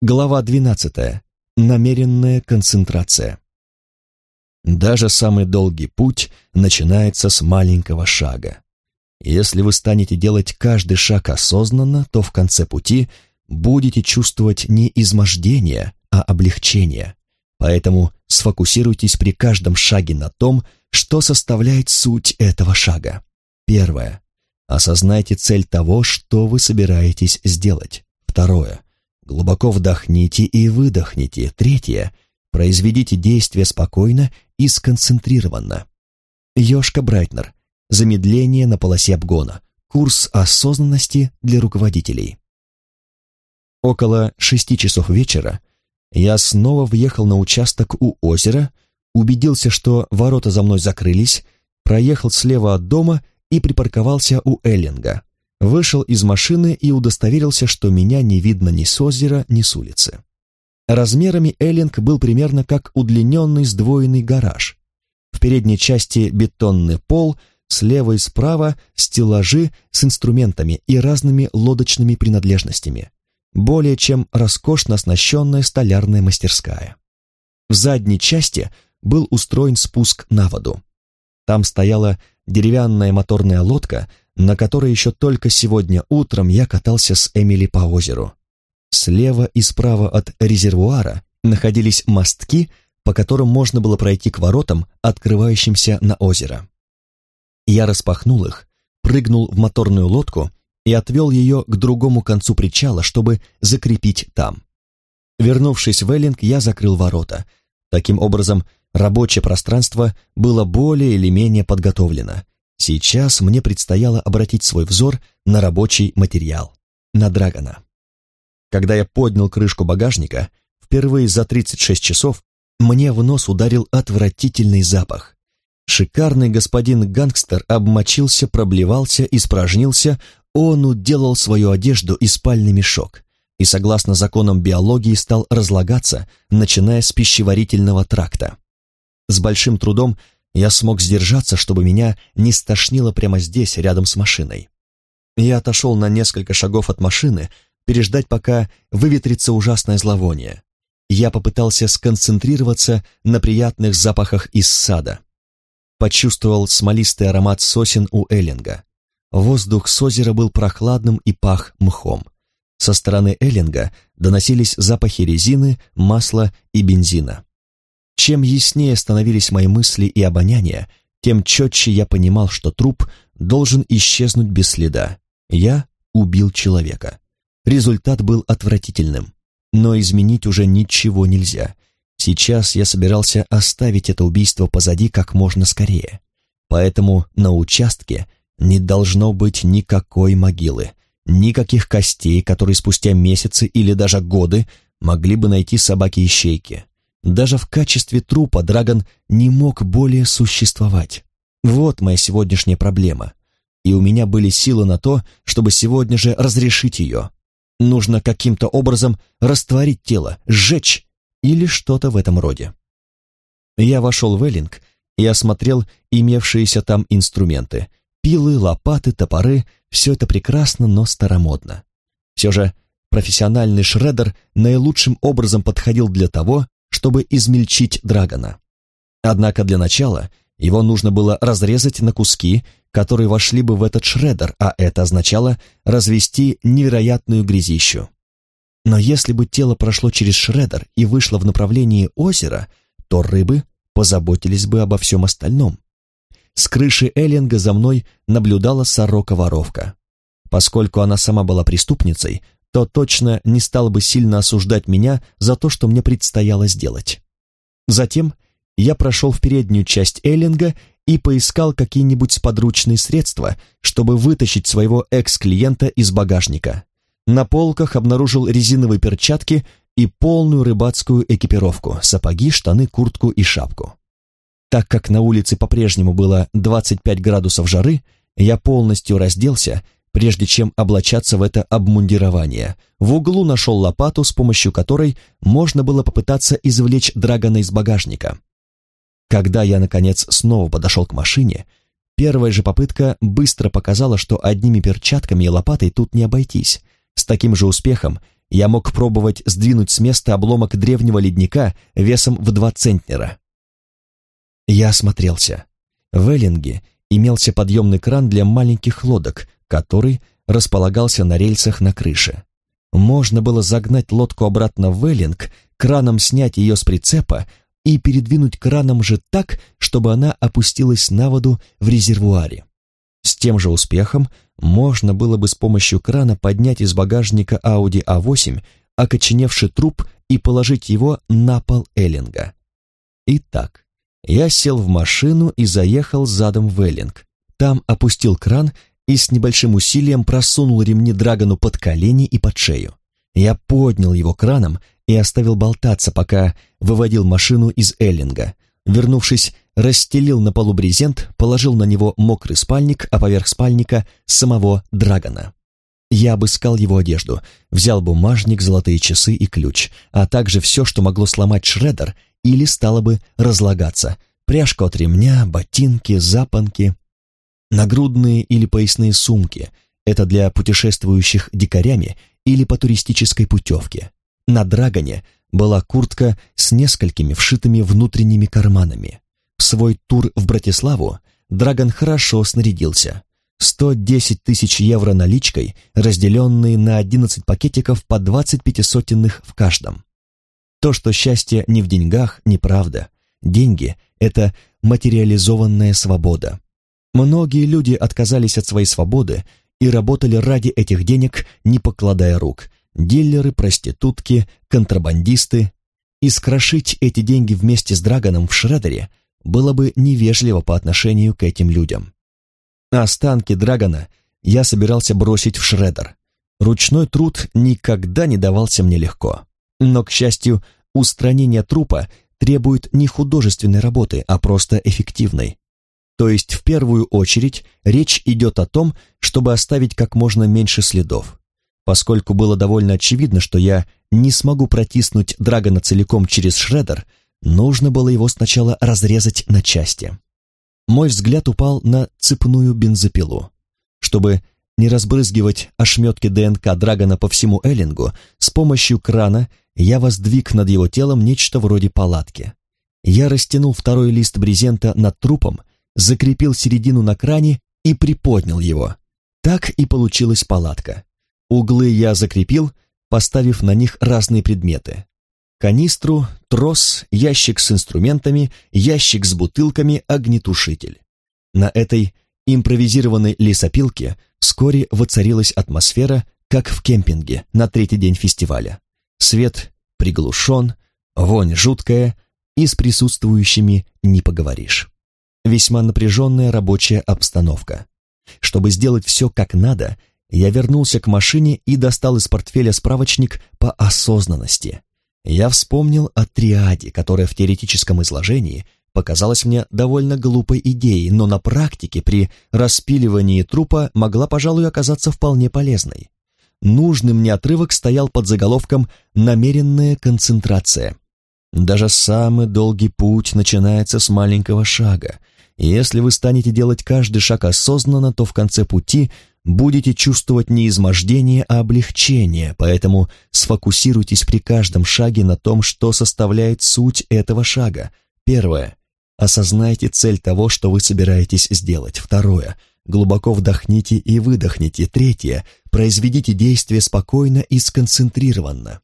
Глава 12. Намеренная концентрация. Даже самый долгий путь начинается с маленького шага. Если вы станете делать каждый шаг осознанно, то в конце пути будете чувствовать не измождение, а облегчение. Поэтому сфокусируйтесь при каждом шаге на том, что составляет суть этого шага. Первое. Осознайте цель того, что вы собираетесь сделать. Второе. Глубоко вдохните и выдохните. Третье. Произведите действие спокойно и сконцентрированно. Йошка Брайтнер. Замедление на полосе обгона. Курс осознанности для руководителей. Около шести часов вечера я снова въехал на участок у озера, убедился, что ворота за мной закрылись, проехал слева от дома и припарковался у Эллинга вышел из машины и удостоверился, что меня не видно ни с озера, ни с улицы. Размерами Эллинг был примерно как удлиненный сдвоенный гараж. В передней части бетонный пол, слева и справа стеллажи с инструментами и разными лодочными принадлежностями. Более чем роскошно оснащенная столярная мастерская. В задней части был устроен спуск на воду. Там стояла деревянная моторная лодка на которой еще только сегодня утром я катался с Эмили по озеру. Слева и справа от резервуара находились мостки, по которым можно было пройти к воротам, открывающимся на озеро. Я распахнул их, прыгнул в моторную лодку и отвел ее к другому концу причала, чтобы закрепить там. Вернувшись в Эллинг, я закрыл ворота. Таким образом, рабочее пространство было более или менее подготовлено, Сейчас мне предстояло обратить свой взор на рабочий материал, на Драгона. Когда я поднял крышку багажника, впервые за 36 часов мне в нос ударил отвратительный запах. Шикарный господин гангстер обмочился, проблевался, испражнился, он уделал свою одежду и спальный мешок, и согласно законам биологии стал разлагаться, начиная с пищеварительного тракта. С большим трудом я смог сдержаться, чтобы меня не стошнило прямо здесь, рядом с машиной. Я отошел на несколько шагов от машины, переждать, пока выветрится ужасное зловоние. Я попытался сконцентрироваться на приятных запахах из сада. Почувствовал смолистый аромат сосен у Эллинга. Воздух с озера был прохладным и пах мхом. Со стороны Эллинга доносились запахи резины, масла и бензина. Чем яснее становились мои мысли и обоняние, тем четче я понимал, что труп должен исчезнуть без следа. Я убил человека. Результат был отвратительным, но изменить уже ничего нельзя. Сейчас я собирался оставить это убийство позади как можно скорее. Поэтому на участке не должно быть никакой могилы, никаких костей, которые спустя месяцы или даже годы могли бы найти собаки-ищейки. Даже в качестве трупа Драгон не мог более существовать. Вот моя сегодняшняя проблема. И у меня были силы на то, чтобы сегодня же разрешить ее. Нужно каким-то образом растворить тело, сжечь или что-то в этом роде. Я вошел в Эллинг и осмотрел имевшиеся там инструменты. Пилы, лопаты, топоры — все это прекрасно, но старомодно. Все же профессиональный шредер наилучшим образом подходил для того, чтобы измельчить драгона. Однако для начала его нужно было разрезать на куски, которые вошли бы в этот шредер, а это означало развести невероятную грязищу. Но если бы тело прошло через шредер и вышло в направлении озера, то рыбы позаботились бы обо всем остальном. С крыши Эллинга за мной наблюдала сорока-воровка. Поскольку она сама была преступницей, то точно не стал бы сильно осуждать меня за то, что мне предстояло сделать. Затем я прошел в переднюю часть Эллинга и поискал какие-нибудь сподручные средства, чтобы вытащить своего экс-клиента из багажника. На полках обнаружил резиновые перчатки и полную рыбацкую экипировку, сапоги, штаны, куртку и шапку. Так как на улице по-прежнему было 25 градусов жары, я полностью разделся прежде чем облачаться в это обмундирование. В углу нашел лопату, с помощью которой можно было попытаться извлечь драгона из багажника. Когда я, наконец, снова подошел к машине, первая же попытка быстро показала, что одними перчатками и лопатой тут не обойтись. С таким же успехом я мог пробовать сдвинуть с места обломок древнего ледника весом в два центнера. Я осмотрелся. В Эллинге имелся подъемный кран для маленьких лодок, который располагался на рельсах на крыше. Можно было загнать лодку обратно в Эллинг, краном снять ее с прицепа и передвинуть краном же так, чтобы она опустилась на воду в резервуаре. С тем же успехом можно было бы с помощью крана поднять из багажника Audi A8 окоченевший труп и положить его на пол Эллинга. Итак, я сел в машину и заехал задом в Эллинг. Там опустил кран и с небольшим усилием просунул ремни Драгону под колени и под шею. Я поднял его краном и оставил болтаться, пока выводил машину из Эллинга. Вернувшись, расстелил на полу брезент, положил на него мокрый спальник, а поверх спальника самого Драгона. Я обыскал его одежду, взял бумажник, золотые часы и ключ, а также все, что могло сломать шредер или стало бы разлагаться. Пряжку от ремня, ботинки, запонки, нагрудные или поясные сумки. Это для путешествующих дикарями или по туристической путевке. На Драгоне была куртка с несколькими вшитыми внутренними карманами. В свой тур в Братиславу Драгон хорошо снарядился. 110 тысяч евро наличкой, разделенные на 11 пакетиков по 25 сотенных в каждом. То, что счастье не в деньгах, неправда. Деньги — это материализованная свобода. Многие люди отказались от своей свободы и работали ради этих денег, не покладая рук. Дилеры, проститутки, контрабандисты. И скрошить эти деньги вместе с Драгоном в Шредере было бы невежливо по отношению к этим людям. Останки Драгона я собирался бросить в Шредер. Ручной труд никогда не давался мне легко. Но, к счастью, устранение трупа требует не художественной работы, а просто эффективной. То есть, в первую очередь, речь идет о том, чтобы оставить как можно меньше следов. Поскольку было довольно очевидно, что я не смогу протиснуть Драгона целиком через шредер, нужно было его сначала разрезать на части. Мой взгляд упал на цепную бензопилу. Чтобы не разбрызгивать ошметки ДНК Драгона по всему Эллингу, с помощью крана я воздвиг над его телом нечто вроде палатки. Я растянул второй лист брезента над трупом, закрепил середину на кране и приподнял его. Так и получилась палатка. Углы я закрепил, поставив на них разные предметы. Канистру, трос, ящик с инструментами, ящик с бутылками, огнетушитель. На этой импровизированной лесопилке вскоре воцарилась атмосфера, как в кемпинге на третий день фестиваля. Свет приглушен, вонь жуткая, и с присутствующими не поговоришь. Весьма напряженная рабочая обстановка. Чтобы сделать все как надо, я вернулся к машине и достал из портфеля справочник по осознанности. Я вспомнил о триаде, которая в теоретическом изложении показалась мне довольно глупой идеей, но на практике при распиливании трупа могла, пожалуй, оказаться вполне полезной нужный мне отрывок стоял под заголовком «Намеренная концентрация». Даже самый долгий путь начинается с маленького шага. И если вы станете делать каждый шаг осознанно, то в конце пути будете чувствовать не измождение, а облегчение, поэтому сфокусируйтесь при каждом шаге на том, что составляет суть этого шага. Первое. Осознайте цель того, что вы собираетесь сделать. Второе. Глубоко вдохните и выдохните. Третье. Произведите действие спокойно и сконцентрированно.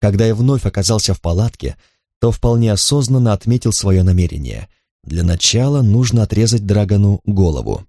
Когда я вновь оказался в палатке, то вполне осознанно отметил свое намерение. Для начала нужно отрезать Драгону голову.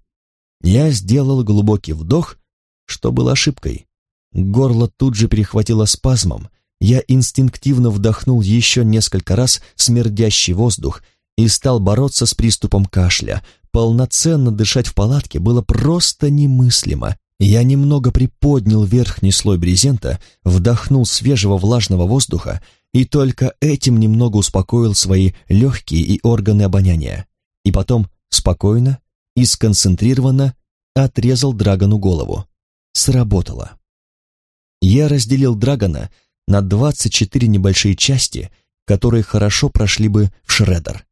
Я сделал глубокий вдох, что было ошибкой. Горло тут же перехватило спазмом. Я инстинктивно вдохнул еще несколько раз смердящий воздух и стал бороться с приступом кашля. Полноценно дышать в палатке было просто немыслимо. Я немного приподнял верхний слой брезента, вдохнул свежего влажного воздуха и только этим немного успокоил свои легкие и органы обоняния. И потом спокойно и сконцентрированно отрезал Драгону голову. Сработало. Я разделил Драгона на 24 небольшие части, которые хорошо прошли бы в шредер.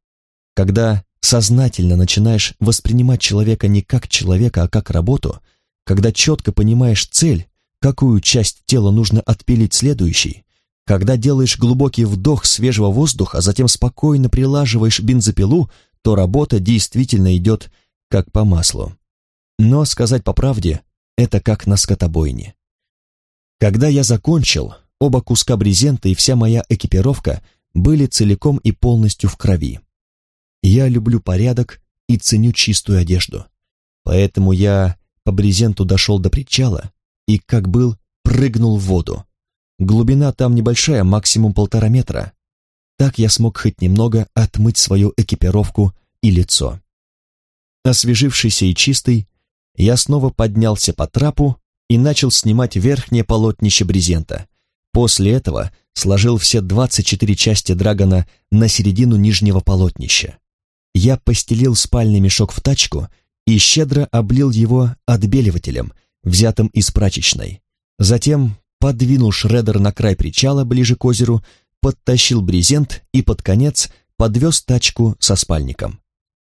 Когда сознательно начинаешь воспринимать человека не как человека, а как работу, когда четко понимаешь цель, какую часть тела нужно отпилить следующей, когда делаешь глубокий вдох свежего воздуха, а затем спокойно прилаживаешь бензопилу, то работа действительно идет как по маслу. Но, сказать по правде, это как на скотобойне. Когда я закончил, оба куска брезента и вся моя экипировка были целиком и полностью в крови. Я люблю порядок и ценю чистую одежду. Поэтому я по брезенту дошел до причала и, как был, прыгнул в воду. Глубина там небольшая, максимум полтора метра. Так я смог хоть немного отмыть свою экипировку и лицо. Освежившийся и чистый, я снова поднялся по трапу и начал снимать верхнее полотнище брезента. После этого сложил все 24 части драгона на середину нижнего полотнища. Я постелил спальный мешок в тачку и щедро облил его отбеливателем, взятым из прачечной. Затем подвинул шредер на край причала ближе к озеру, подтащил брезент и под конец подвез тачку со спальником.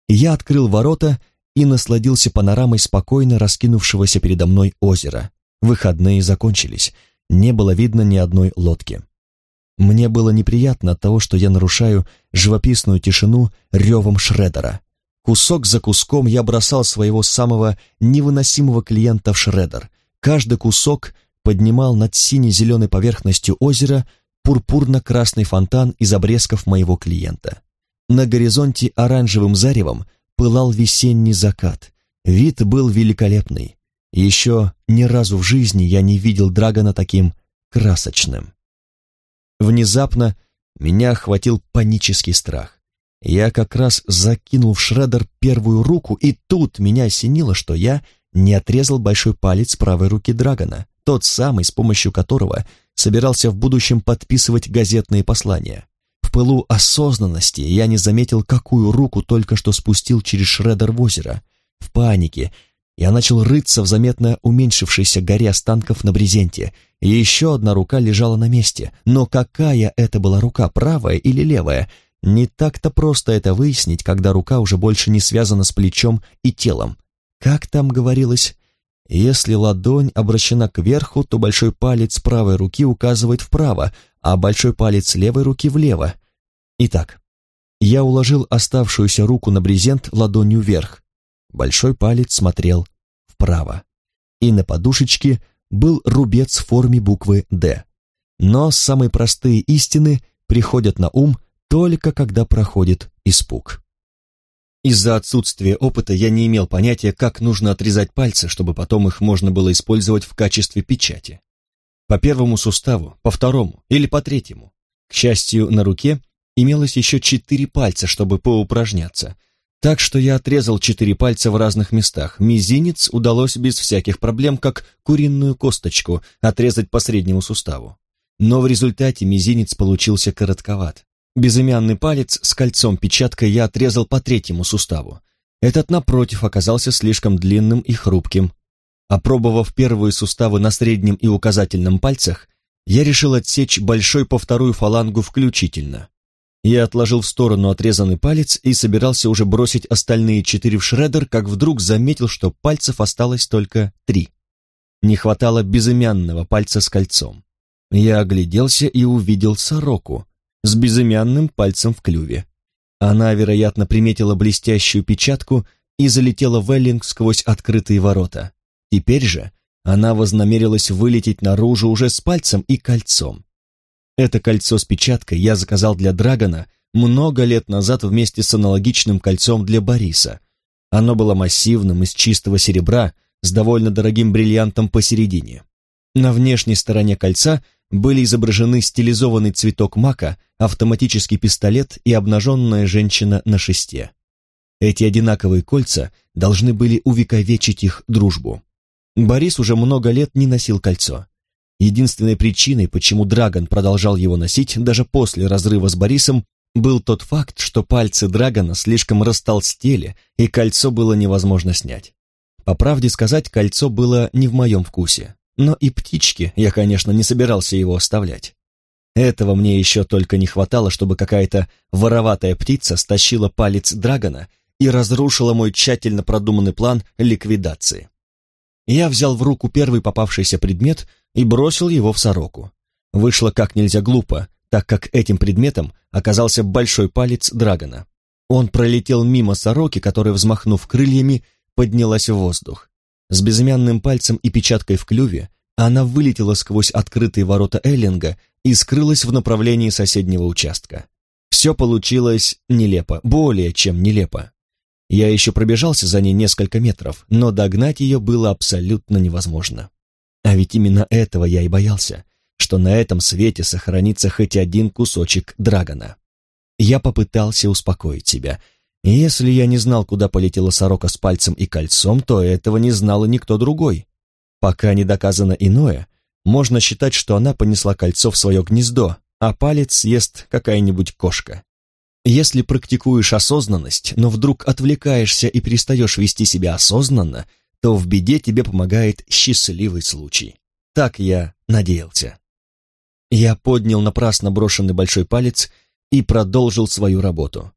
Я открыл ворота и насладился панорамой спокойно раскинувшегося передо мной озера. Выходные закончились, не было видно ни одной лодки. Мне было неприятно от того, что я нарушаю живописную тишину ревом Шредера. Кусок за куском я бросал своего самого невыносимого клиента в Шредер. Каждый кусок поднимал над сине-зеленой поверхностью озера пурпурно-красный фонтан из обрезков моего клиента. На горизонте оранжевым заревом пылал весенний закат. Вид был великолепный. Еще ни разу в жизни я не видел Драгона таким красочным. Внезапно меня охватил панический страх. Я как раз закинул в шредер первую руку, и тут меня осенило, что я не отрезал большой палец правой руки Драгона тот самый, с помощью которого собирался в будущем подписывать газетные послания. В пылу осознанности я не заметил, какую руку только что спустил через шредер в озеро. В панике я начал рыться в заметно уменьшившейся горе останков на брезенте, и еще одна рука лежала на месте. Но какая это была рука, правая или левая? Не так-то просто это выяснить, когда рука уже больше не связана с плечом и телом. Как там говорилось, если ладонь обращена кверху, то большой палец правой руки указывает вправо, а большой палец левой руки влево. Итак, я уложил оставшуюся руку на брезент ладонью вверх. Большой палец смотрел вправо. И на подушечке был рубец в форме буквы «Д». Но самые простые истины приходят на ум только когда проходит испуг. Из-за отсутствия опыта я не имел понятия, как нужно отрезать пальцы, чтобы потом их можно было использовать в качестве печати. По первому суставу, по второму или по третьему. К счастью, на руке имелось еще четыре пальца, чтобы поупражняться. Так что я отрезал четыре пальца в разных местах. Мизинец удалось без всяких проблем, как куриную косточку, отрезать по среднему суставу. Но в результате мизинец получился коротковат. Безымянный палец с кольцом-печаткой я отрезал по третьему суставу. Этот, напротив, оказался слишком длинным и хрупким. Опробовав первые суставы на среднем и указательном пальцах, я решил отсечь большой по вторую фалангу включительно. Я отложил в сторону отрезанный палец и собирался уже бросить остальные четыре в шредер, как вдруг заметил, что пальцев осталось только три. Не хватало безымянного пальца с кольцом. Я огляделся и увидел сороку, с безымянным пальцем в клюве. Она, вероятно, приметила блестящую печатку и залетела в Эллинг сквозь открытые ворота. Теперь же она вознамерилась вылететь наружу уже с пальцем и кольцом. Это кольцо с печаткой я заказал для Драгона много лет назад вместе с аналогичным кольцом для Бориса. Оно было массивным, из чистого серебра, с довольно дорогим бриллиантом посередине. На внешней стороне кольца были изображены стилизованный цветок мака, автоматический пистолет и обнаженная женщина на шесте. Эти одинаковые кольца должны были увековечить их дружбу. Борис уже много лет не носил кольцо. Единственной причиной, почему Драгон продолжал его носить даже после разрыва с Борисом, был тот факт, что пальцы Драгона слишком растолстели, и кольцо было невозможно снять. По правде сказать, кольцо было не в моем вкусе но и птички я, конечно, не собирался его оставлять. Этого мне еще только не хватало, чтобы какая-то вороватая птица стащила палец Драгона и разрушила мой тщательно продуманный план ликвидации. Я взял в руку первый попавшийся предмет, и бросил его в сороку. Вышло как нельзя глупо, так как этим предметом оказался большой палец Драгона. Он пролетел мимо сороки, которая, взмахнув крыльями, поднялась в воздух. С безымянным пальцем и печаткой в клюве она вылетела сквозь открытые ворота Эллинга и скрылась в направлении соседнего участка. Все получилось нелепо, более чем нелепо. Я еще пробежался за ней несколько метров, но догнать ее было абсолютно невозможно. А ведь именно этого я и боялся, что на этом свете сохранится хоть один кусочек драгона. Я попытался успокоить себя. Если я не знал, куда полетела сорока с пальцем и кольцом, то этого не знал и никто другой. Пока не доказано иное, можно считать, что она понесла кольцо в свое гнездо, а палец съест какая-нибудь кошка. Если практикуешь осознанность, но вдруг отвлекаешься и перестаешь вести себя осознанно, то в беде тебе помогает счастливый случай. Так я надеялся. Я поднял напрасно брошенный большой палец и продолжил свою работу.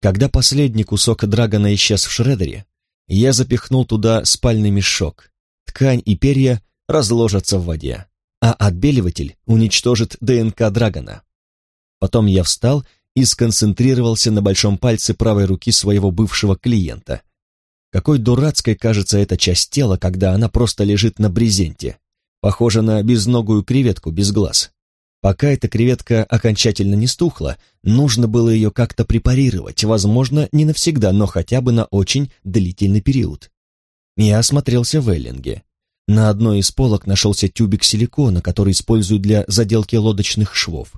Когда последний кусок драгона исчез в шредере, я запихнул туда спальный мешок, ткань и перья разложатся в воде, а отбеливатель уничтожит ДНК драгона. Потом я встал и сконцентрировался на большом пальце правой руки своего бывшего клиента. Какой дурацкой кажется эта часть тела, когда она просто лежит на брезенте, похожа на безногую креветку без глаз. Пока эта креветка окончательно не стухла, нужно было ее как-то препарировать, возможно, не навсегда, но хотя бы на очень длительный период. Я осмотрелся в Эллинге. На одной из полок нашелся тюбик силикона, который используют для заделки лодочных швов.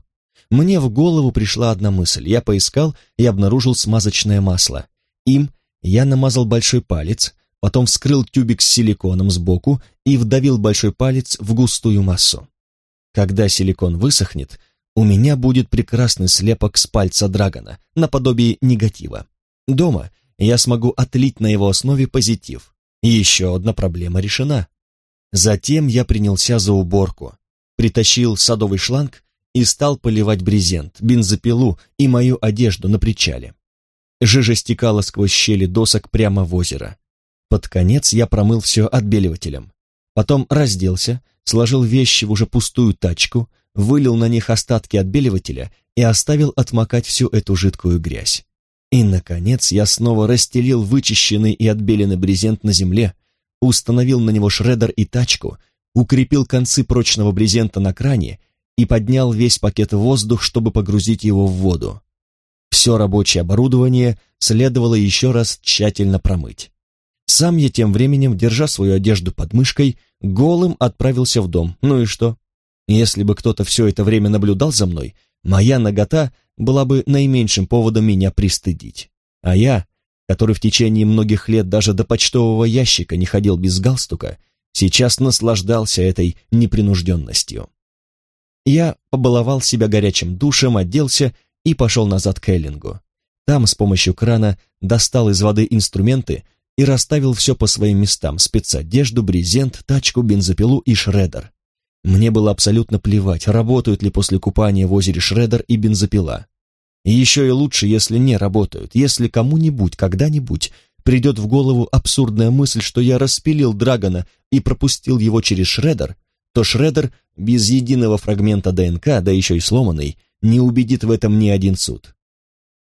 Мне в голову пришла одна мысль. Я поискал и обнаружил смазочное масло. Им я намазал большой палец, потом вскрыл тюбик с силиконом сбоку и вдавил большой палец в густую массу. Когда силикон высохнет, у меня будет прекрасный слепок с пальца драгона, наподобие негатива. Дома я смогу отлить на его основе позитив, еще одна проблема решена. Затем я принялся за уборку, притащил садовый шланг и стал поливать брезент, бензопилу и мою одежду на причале. Жижа стекала сквозь щели досок прямо в озеро. Под конец я промыл все отбеливателем. Потом разделся, сложил вещи в уже пустую тачку, вылил на них остатки отбеливателя и оставил отмокать всю эту жидкую грязь. И, наконец, я снова расстелил вычищенный и отбеленный брезент на земле, установил на него шредер и тачку, укрепил концы прочного брезента на кране и поднял весь пакет в воздух, чтобы погрузить его в воду. Все рабочее оборудование следовало еще раз тщательно промыть. Сам я тем временем, держа свою одежду под мышкой, голым отправился в дом. Ну и что? Если бы кто-то все это время наблюдал за мной, моя нагота была бы наименьшим поводом меня пристыдить. А я, который в течение многих лет даже до почтового ящика не ходил без галстука, сейчас наслаждался этой непринужденностью. Я побаловал себя горячим душем, оделся и пошел назад к Эллингу. Там с помощью крана достал из воды инструменты и расставил все по своим местам, спецодежду, брезент, тачку, бензопилу и шредер. Мне было абсолютно плевать, работают ли после купания в озере Шредер и бензопила. И еще и лучше, если не работают, если кому-нибудь когда-нибудь придет в голову абсурдная мысль, что я распилил Драгона и пропустил его через Шредер, то Шредер без единого фрагмента ДНК, да еще и сломанный, не убедит в этом ни один суд.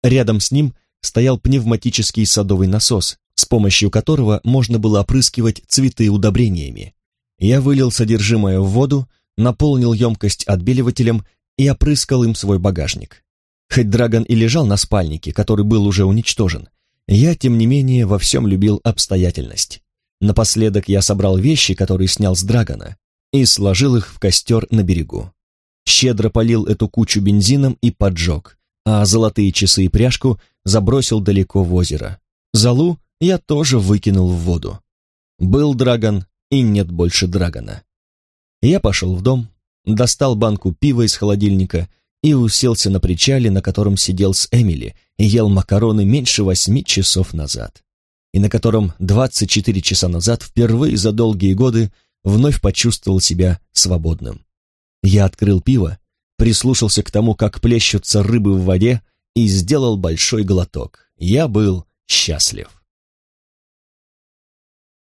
Рядом с ним стоял пневматический садовый насос, с помощью которого можно было опрыскивать цветы удобрениями. Я вылил содержимое в воду, наполнил емкость отбеливателем и опрыскал им свой багажник. Хоть Драгон и лежал на спальнике, который был уже уничтожен, я, тем не менее, во всем любил обстоятельность. Напоследок я собрал вещи, которые снял с Драгона, и сложил их в костер на берегу. Щедро полил эту кучу бензином и поджег, а золотые часы и пряжку забросил далеко в озеро. Залу я тоже выкинул в воду. Был Драгон, и нет больше Драгона. Я пошел в дом, достал банку пива из холодильника и уселся на причале, на котором сидел с Эмили и ел макароны меньше восьми часов назад, и на котором 24 часа назад впервые за долгие годы вновь почувствовал себя свободным. Я открыл пиво, прислушался к тому, как плещутся рыбы в воде, и сделал большой глоток. Я был счастлив.